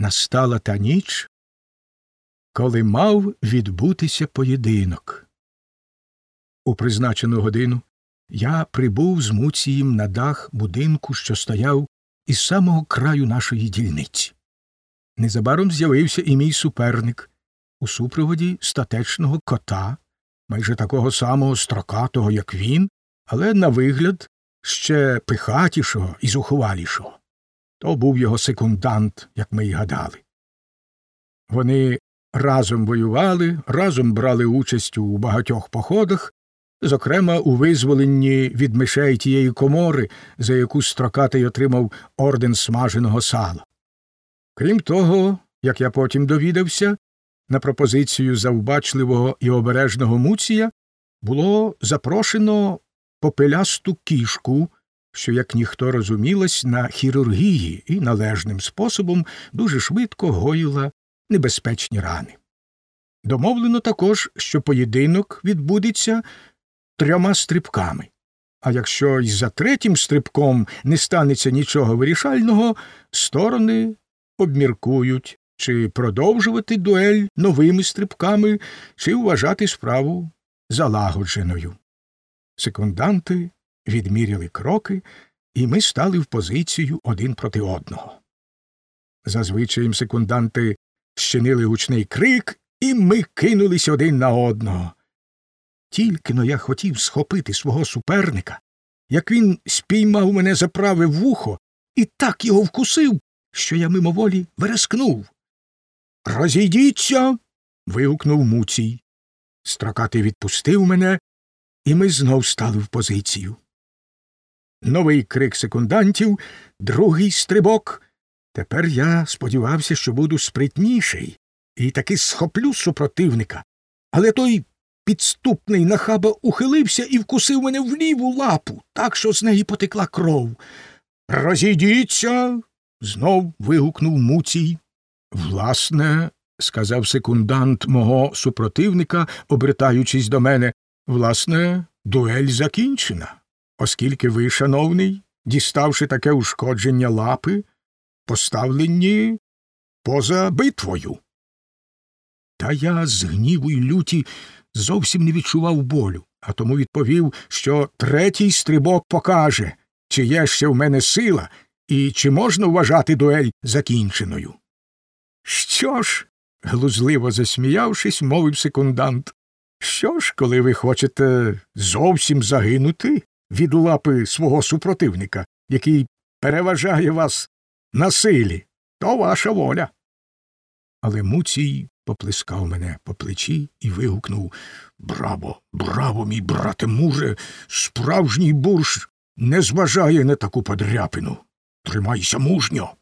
настала та ніч, коли мав відбутися поєдинок. У призначену годину я прибув з Муцієм на дах будинку, що стояв із самого краю нашої дільниці. Незабаром з'явився і мій суперник у супроводі статечного кота, майже такого самого строкатого, як він, але на вигляд ще пихатішого і зухвалішого. То був його секундант, як ми й гадали. Вони разом воювали, разом брали участь у багатьох походах, зокрема у визволенні від мишей тієї комори, за яку строкатий отримав орден смаженого сала. Крім того, як я потім довідався, на пропозицію завбачливого і обережного Муція було запрошено попелясту кішку, що, як ніхто розумілась, на хірургії і належним способом дуже швидко гоїла небезпечні рани. Домовлено також, що поєдинок відбудеться трьома стрибками. А якщо й за третім стрибком не станеться нічого вирішального, сторони обміркують, чи продовжувати дуель новими стрибками, чи вважати справу залагодженою. Секунданти відміряли кроки, і ми стали в позицію один проти одного. Зазвичай секунданти щинили гучний крик, і ми кинулись один на одного. Тільки но я хотів схопити свого суперника, як він спіймав мене за праве вухо і так його вкусив, що я мимоволі верескнув. Розійдіться. вигукнув Муцій. Строкатий відпустив мене, і ми знов стали в позицію. Новий крик секундантів, другий стрибок. Тепер я сподівався, що буду спритніший і таки схоплю супротивника. Але той підступний нахаба ухилився і вкусив мене в ліву лапу, так що з неї потекла кров. Розійдіться. знов вигукнув Муцій. Власне, сказав секундант мого супротивника, обертаючись до мене, власне, дуель закінчена, оскільки ви, шановний, діставши таке ушкодження лапи, поставлені поза битвою. Та я з гніву й люті зовсім не відчував болю, а тому відповів, що третій стрибок покаже, чи є ще в мене сила і чи можна вважати дуель закінченою. Що ж? глузливо засміявшись, мовив секундант. Що ж, коли ви хочете зовсім загинути від лапи свого супротивника, який переважає вас на силі, то ваша воля. Але Муцій поплескав мене по плечі і вигукнув Браво, браво, мій брате муже, справжній бурш не зважає на таку подряпину. Тримайся мужньо.